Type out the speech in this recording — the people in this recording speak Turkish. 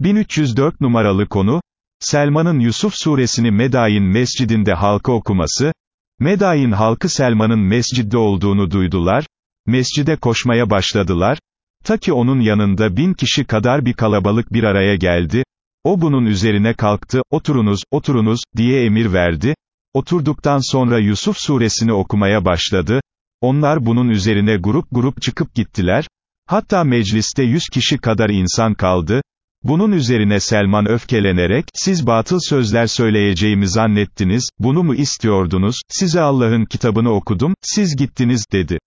1304 numaralı konu, Selman'ın Yusuf suresini Medayin mescidinde halka okuması, Medayin halkı Selman'ın mescidde olduğunu duydular, mescide koşmaya başladılar, ta ki onun yanında bin kişi kadar bir kalabalık bir araya geldi, o bunun üzerine kalktı, oturunuz, oturunuz, diye emir verdi, oturduktan sonra Yusuf suresini okumaya başladı, onlar bunun üzerine grup grup çıkıp gittiler, hatta mecliste yüz kişi kadar insan kaldı, bunun üzerine Selman öfkelenerek, siz batıl sözler söyleyeceğimi zannettiniz, bunu mu istiyordunuz, size Allah'ın kitabını okudum, siz gittiniz, dedi.